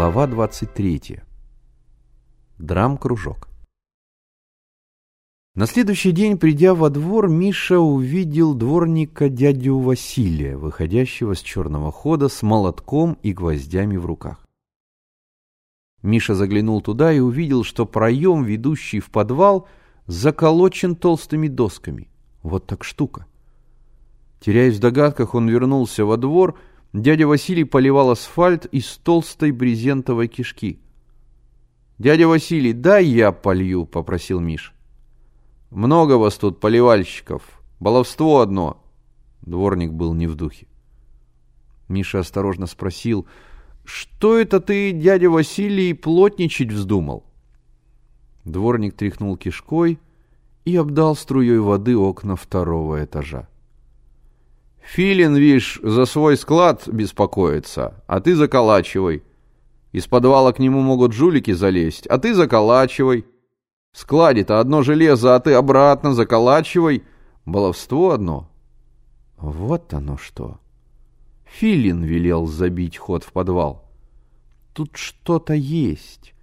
Глава 23. Драм-кружок. На следующий день, придя во двор, Миша увидел дворника дядю Василия, выходящего с черного хода с молотком и гвоздями в руках. Миша заглянул туда и увидел, что проем, ведущий в подвал, заколочен толстыми досками. Вот так штука. Теряясь в догадках, он вернулся во двор. Дядя Василий поливал асфальт из толстой брезентовой кишки. «Дядя Василий, дай я полью», — попросил Миш. «Много вас тут поливальщиков. Баловство одно». Дворник был не в духе. Миша осторожно спросил, «Что это ты, дядя Василий, плотничать вздумал?» Дворник тряхнул кишкой и обдал струей воды окна второго этажа. Филин, вишь, за свой склад беспокоится, а ты заколачивай. Из подвала к нему могут жулики залезть, а ты заколачивай. В складе-то одно железо, а ты обратно заколачивай. Баловство одно. Вот оно что. Филин велел забить ход в подвал. Тут что-то есть.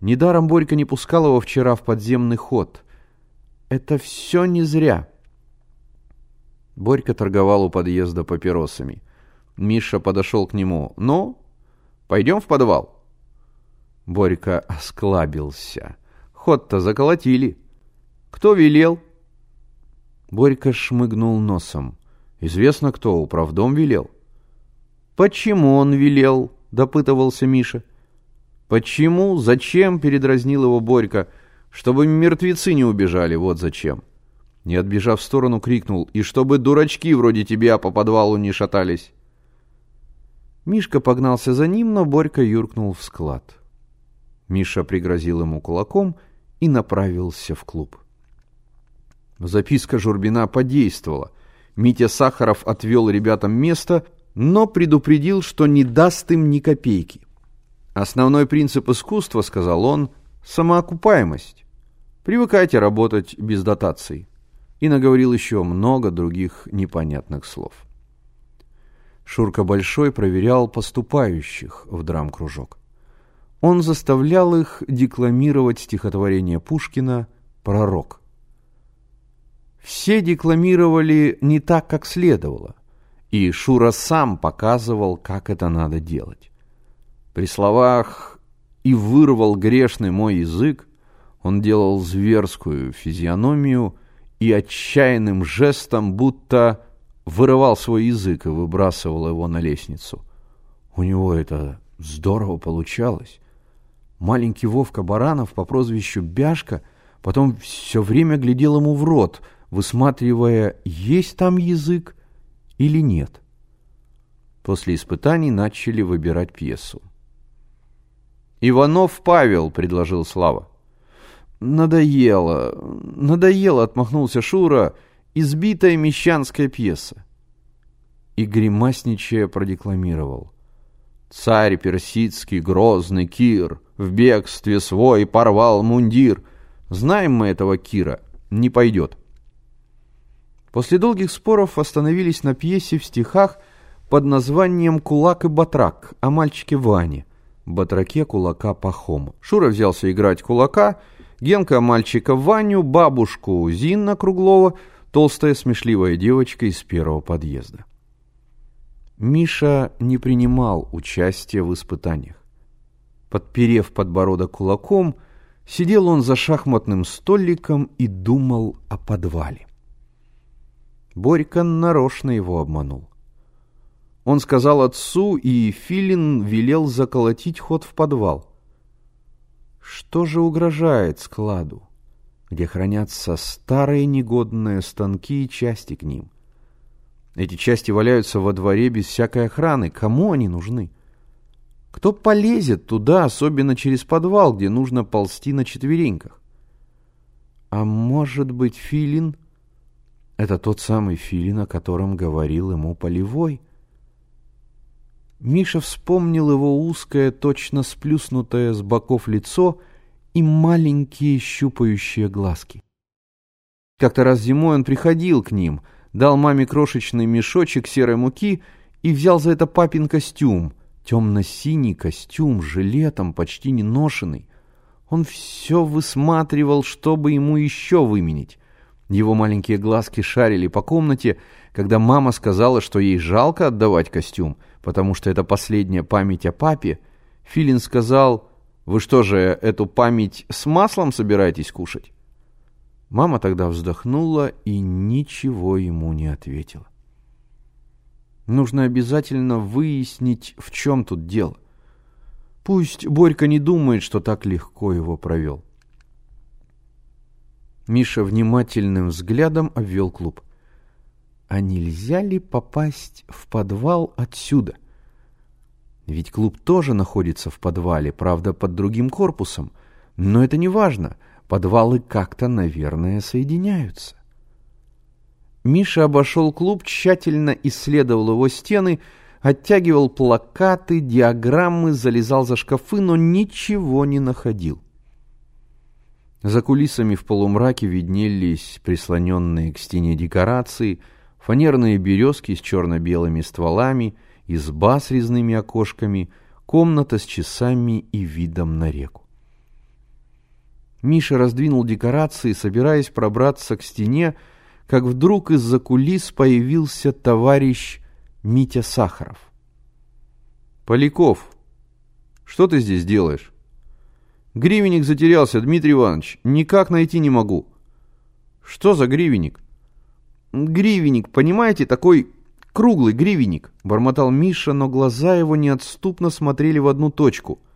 Недаром Борька не пускал его вчера в подземный ход. Это все не зря. Борька торговал у подъезда папиросами. Миша подошел к нему. «Ну, пойдем в подвал?» Борька осклабился. «Ход-то заколотили. Кто велел?» Борька шмыгнул носом. «Известно кто, управдом велел». «Почему он велел?» — допытывался Миша. «Почему? Зачем?» — передразнил его Борька. «Чтобы мертвецы не убежали, вот зачем». Не отбежав в сторону, крикнул, «И чтобы дурачки вроде тебя по подвалу не шатались!» Мишка погнался за ним, но Борька юркнул в склад. Миша пригрозил ему кулаком и направился в клуб. Записка Журбина подействовала. Митя Сахаров отвел ребятам место, но предупредил, что не даст им ни копейки. «Основной принцип искусства, — сказал он, — самоокупаемость. Привыкайте работать без дотаций и наговорил еще много других непонятных слов. Шурка Большой проверял поступающих в драм-кружок. Он заставлял их декламировать стихотворение Пушкина «Пророк». Все декламировали не так, как следовало, и Шура сам показывал, как это надо делать. При словах «и вырвал грешный мой язык» он делал зверскую физиономию – и отчаянным жестом будто вырывал свой язык и выбрасывал его на лестницу. У него это здорово получалось. Маленький Вовка Баранов по прозвищу Бяшка потом все время глядел ему в рот, высматривая, есть там язык или нет. После испытаний начали выбирать пьесу. «Иванов Павел», — предложил Слава. «Надоело, надоело», — отмахнулся Шура, — «избитая мещанская пьеса». И гримасничая продекламировал. «Царь персидский, грозный Кир, в бегстве свой порвал мундир. Знаем мы этого Кира, не пойдет». После долгих споров остановились на пьесе в стихах под названием «Кулак и батрак» о мальчике Ване, батраке кулака Пахом. Шура взялся играть кулака — Генка мальчика Ваню, бабушку Зинна Круглова, толстая смешливая девочка из первого подъезда. Миша не принимал участия в испытаниях. Подперев подбородок кулаком, сидел он за шахматным столиком и думал о подвале. Борька нарочно его обманул. Он сказал отцу, и Филин велел заколотить ход в подвал. Что же угрожает складу, где хранятся старые негодные станки и части к ним? Эти части валяются во дворе без всякой охраны. Кому они нужны? Кто полезет туда, особенно через подвал, где нужно ползти на четвереньках? А может быть, Филин? Это тот самый Филин, о котором говорил ему Полевой? Миша вспомнил его узкое, точно сплюснутое с боков лицо и маленькие щупающие глазки. Как-то раз зимой он приходил к ним, дал маме крошечный мешочек серой муки и взял за это папин костюм, Темно-синий костюм жилетом, почти не ношенный. Он все высматривал, чтобы ему еще выменить. Его маленькие глазки шарили по комнате, когда мама сказала, что ей жалко отдавать костюм, потому что это последняя память о папе. Филин сказал, «Вы что же, эту память с маслом собираетесь кушать?» Мама тогда вздохнула и ничего ему не ответила. Нужно обязательно выяснить, в чем тут дело. Пусть Борька не думает, что так легко его провел. Миша внимательным взглядом обвел клуб. А нельзя ли попасть в подвал отсюда? Ведь клуб тоже находится в подвале, правда, под другим корпусом. Но это не важно — Подвалы как-то, наверное, соединяются. Миша обошел клуб, тщательно исследовал его стены, оттягивал плакаты, диаграммы, залезал за шкафы, но ничего не находил. За кулисами в полумраке виднелись прислоненные к стене декорации, фанерные березки с черно-белыми стволами, изба с резными окошками, комната с часами и видом на реку. Миша раздвинул декорации, собираясь пробраться к стене, как вдруг из-за кулис появился товарищ Митя Сахаров. «Поляков, что ты здесь делаешь?» «Гривенник затерялся, Дмитрий Иванович. Никак найти не могу». «Что за гривенник?» «Гривенник, понимаете, такой круглый гривенник», — бормотал Миша, но глаза его неотступно смотрели в одну точку —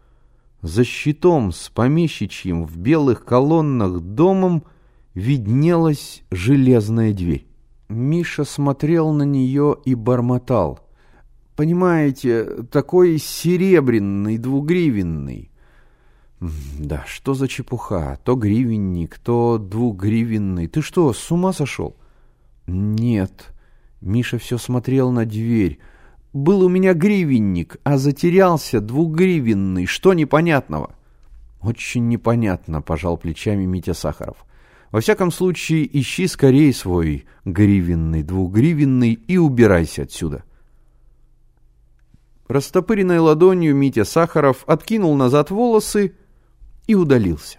за щитом с помещичьим в белых колоннах домом виднелась железная дверь. Миша смотрел на нее и бормотал. «Понимаете, такой серебряный, двугривенный». «Да, что за чепуха? То гривенник, то двугривенный. Ты что, с ума сошел?» «Нет». Миша все смотрел на дверь. Был у меня гривенник, а затерялся двугривенный. Что непонятного? Очень непонятно, пожал плечами Митя Сахаров. Во всяком случае, ищи скорее свой гривенный, двугривенный и убирайся отсюда. Растопыренной ладонью Митя Сахаров откинул назад волосы и удалился.